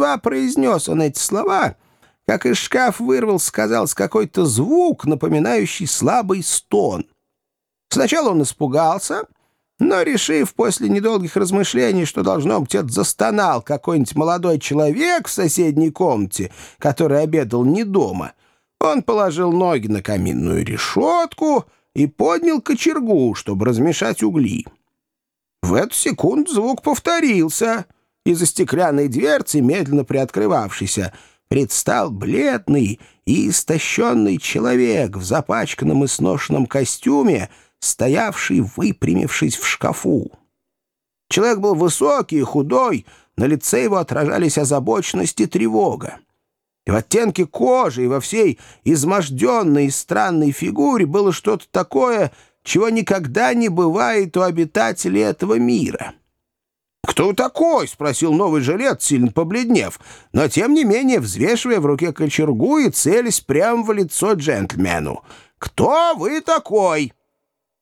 Едва произнес он эти слова, как из шкаф вырвал, сказал с какой-то звук, напоминающий слабый стон. Сначала он испугался, но, решив после недолгих размышлений, что, должно быть, это застонал какой-нибудь молодой человек в соседней комнате, который обедал не дома, он положил ноги на каминную решетку и поднял кочергу, чтобы размешать угли. В эту секунду звук повторился — из-за стеклянной дверцы, медленно приоткрывавшейся, предстал бледный и истощенный человек в запачканном и сношенном костюме, стоявший, выпрямившись в шкафу. Человек был высокий и худой, на лице его отражались озабоченность и тревога. И в оттенке кожи, и во всей изможденной и странной фигуре было что-то такое, чего никогда не бывает у обитателей этого мира. «Кто такой?» — спросил новый жилет, сильно побледнев, но, тем не менее, взвешивая в руке кочергу и целясь прямо в лицо джентльмену. «Кто вы такой?»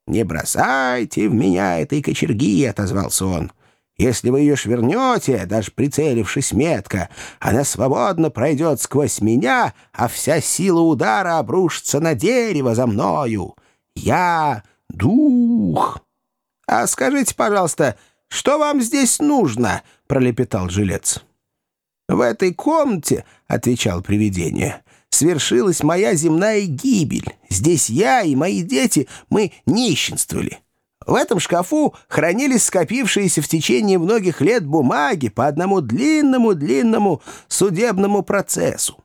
«Не бросайте в меня этой кочерги», — отозвался он. «Если вы ее швырнете, даже прицелившись метко, она свободно пройдет сквозь меня, а вся сила удара обрушится на дерево за мною. Я — дух. А скажите, пожалуйста, — «Что вам здесь нужно?» — пролепетал жилец. «В этой комнате, — отвечал привидение, — свершилась моя земная гибель. Здесь я и мои дети, мы нищенствовали. В этом шкафу хранились скопившиеся в течение многих лет бумаги по одному длинному-длинному судебному процессу.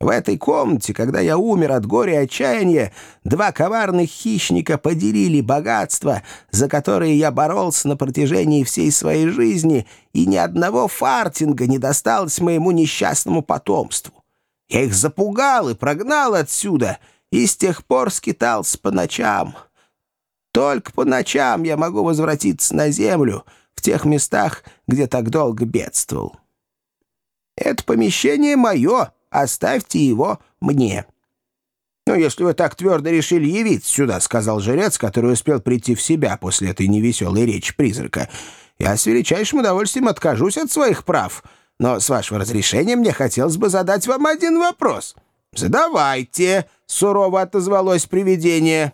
В этой комнате, когда я умер от горя и отчаяния, два коварных хищника поделили богатство, за которое я боролся на протяжении всей своей жизни, и ни одного фартинга не досталось моему несчастному потомству. Я их запугал и прогнал отсюда, и с тех пор скитался по ночам. Только по ночам я могу возвратиться на землю в тех местах, где так долго бедствовал. Это помещение мое — Оставьте его мне». «Ну, если вы так твердо решили явиться сюда», — сказал жрец, который успел прийти в себя после этой невеселой речи призрака, «я с величайшим удовольствием откажусь от своих прав, но, с вашего разрешения, мне хотелось бы задать вам один вопрос». «Задавайте», — сурово отозвалось привидение.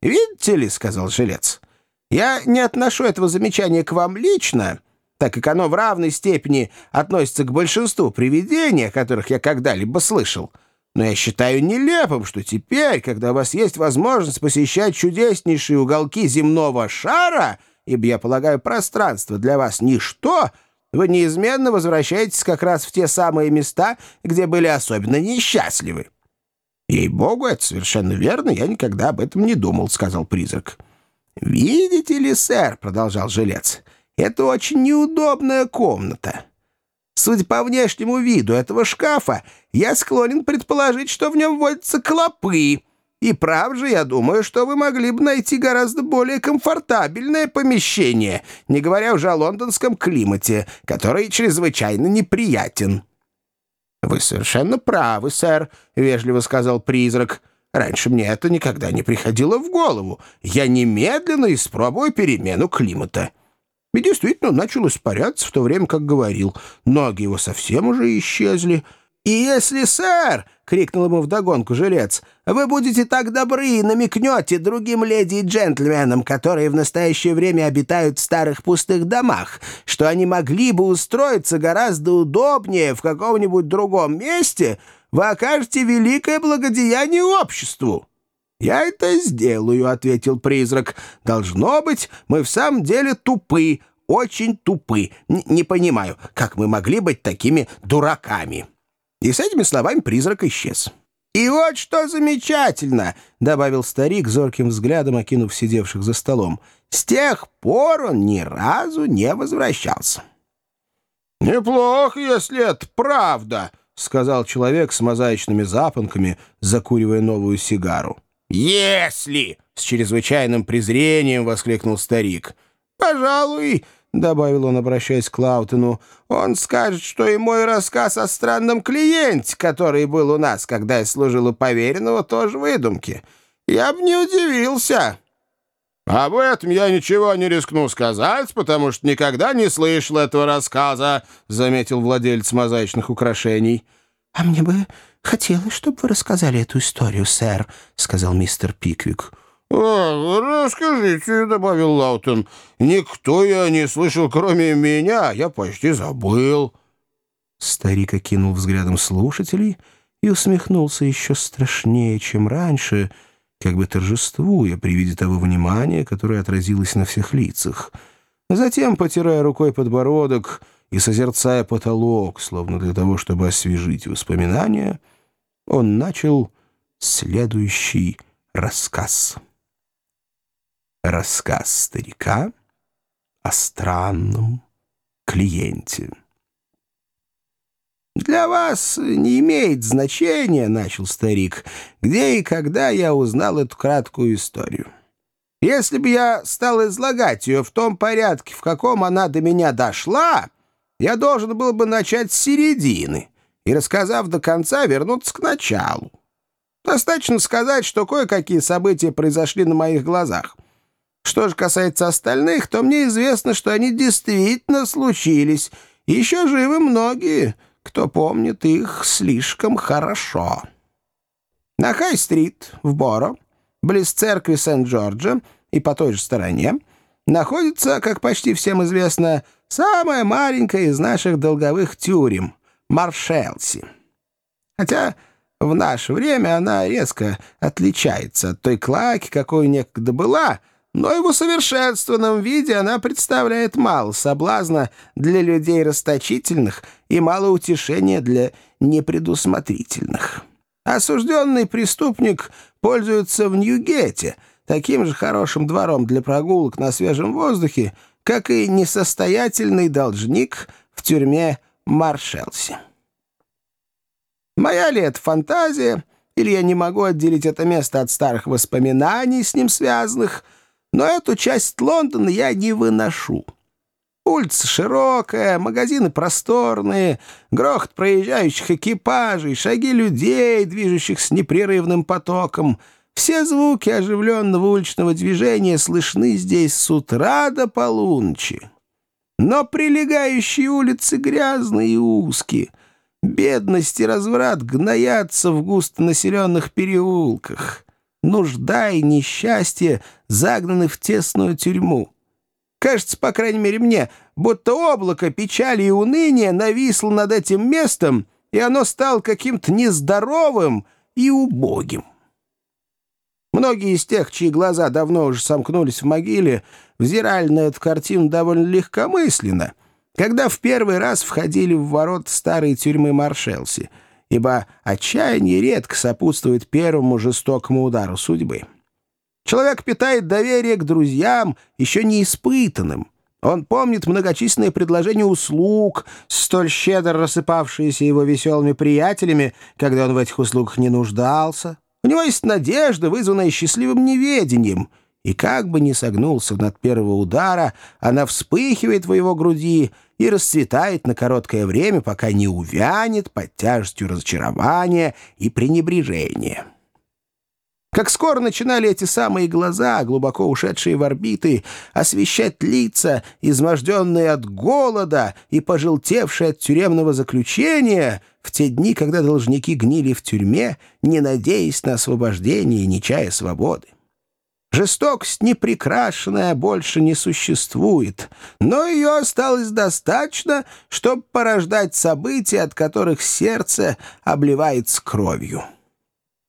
«Видите ли», — сказал жилец, — «я не отношу этого замечания к вам лично, так как оно в равной степени относится к большинству привидений, о которых я когда-либо слышал. Но я считаю нелепым, что теперь, когда у вас есть возможность посещать чудеснейшие уголки земного шара, ибо, я полагаю, пространство для вас ничто, вы неизменно возвращаетесь как раз в те самые места, где были особенно несчастливы. «Ей-богу, это совершенно верно, я никогда об этом не думал», — сказал призрак. «Видите ли, сэр», — продолжал жилец, — это очень неудобная комната. Судя по внешнему виду этого шкафа, я склонен предположить, что в нем водятся клопы. И прав же, я думаю, что вы могли бы найти гораздо более комфортабельное помещение, не говоря уже о лондонском климате, который чрезвычайно неприятен». «Вы совершенно правы, сэр», — вежливо сказал призрак. «Раньше мне это никогда не приходило в голову. Я немедленно испробую перемену климата». И действительно начал испаряться в то время, как говорил. Ноги его совсем уже исчезли. «И если, сэр!» — крикнул ему вдогонку жилец. «Вы будете так добры и намекнете другим леди и джентльменам, которые в настоящее время обитают в старых пустых домах, что они могли бы устроиться гораздо удобнее в каком-нибудь другом месте, вы окажете великое благодеяние обществу». «Я это сделаю», — ответил призрак. «Должно быть, мы в самом деле тупы, очень тупы. Н не понимаю, как мы могли быть такими дураками». И с этими словами призрак исчез. «И вот что замечательно!» — добавил старик, зорким взглядом окинув сидевших за столом. «С тех пор он ни разу не возвращался». «Неплохо, если это правда», — сказал человек с мозаичными запонками, закуривая новую сигару. «Если!» — с чрезвычайным презрением воскликнул старик. «Пожалуй...» — добавил он, обращаясь к Клаутону, — «он скажет, что и мой рассказ о странном клиенте, который был у нас, когда я служил у поверенного, тоже выдумки. Я бы не удивился». «Об этом я ничего не рискну сказать, потому что никогда не слышал этого рассказа», — заметил владелец мозаичных украшений. «А мне бы хотелось, чтобы вы рассказали эту историю, сэр», — сказал мистер Пиквик. «А, расскажите», — добавил Лаутон. «Никто я не слышал, кроме меня. Я почти забыл». Старик окинул взглядом слушателей и усмехнулся еще страшнее, чем раньше, как бы торжествуя при виде того внимания, которое отразилось на всех лицах. Затем, потирая рукой подбородок и созерцая потолок, словно для того, чтобы освежить воспоминания, он начал следующий рассказ рассказ старика о странном клиенте. «Для вас не имеет значения, — начал старик, — где и когда я узнал эту краткую историю. Если бы я стал излагать ее в том порядке, в каком она до меня дошла, я должен был бы начать с середины и, рассказав до конца, вернуться к началу. Достаточно сказать, что кое-какие события произошли на моих глазах — что же касается остальных, то мне известно, что они действительно случились. Еще живы многие, кто помнит их слишком хорошо. На Хай-стрит в Боро, близ церкви Сент-Джорджа и по той же стороне, находится, как почти всем известно, самая маленькая из наших долговых тюрем — Маршелси. Хотя в наше время она резко отличается от той клаки, какой некогда была — но и в усовершенствованном виде она представляет мало соблазна для людей расточительных и мало утешения для непредусмотрительных. Осужденный преступник пользуется в Ньюгете таким же хорошим двором для прогулок на свежем воздухе, как и несостоятельный должник в тюрьме Маршелси. Моя ли это фантазия, или я не могу отделить это место от старых воспоминаний с ним связанных — но эту часть Лондона я не выношу. Улица широкая, магазины просторные, грохот проезжающих экипажей, шаги людей, движущихся непрерывным потоком. Все звуки оживленного уличного движения слышны здесь с утра до полуночи. Но прилегающие улицы грязные и узкие. Бедность и разврат гноятся в густонаселенных переулках нужда и несчастье загнаны в тесную тюрьму. Кажется, по крайней мере мне, будто облако печали и уныния нависло над этим местом, и оно стало каким-то нездоровым и убогим. Многие из тех, чьи глаза давно уже сомкнулись в могиле, взирали на эту картину довольно легкомысленно, когда в первый раз входили в ворот старой тюрьмы Маршелси — ибо отчаяние редко сопутствует первому жестокому удару судьбы. Человек питает доверие к друзьям, еще не испытанным. Он помнит многочисленные предложения услуг, столь щедро рассыпавшиеся его веселыми приятелями, когда он в этих услугах не нуждался. У него есть надежда, вызванная счастливым неведением — и как бы ни согнулся над первого удара, она вспыхивает в его груди и расцветает на короткое время, пока не увянет под тяжестью разочарования и пренебрежения. Как скоро начинали эти самые глаза, глубоко ушедшие в орбиты, освещать лица, изможденные от голода и пожелтевшие от тюремного заключения, в те дни, когда должники гнили в тюрьме, не надеясь на освобождение и не чая свободы. Жестокость непрекрашенная больше не существует, но ее осталось достаточно, чтобы порождать события, от которых сердце обливается кровью.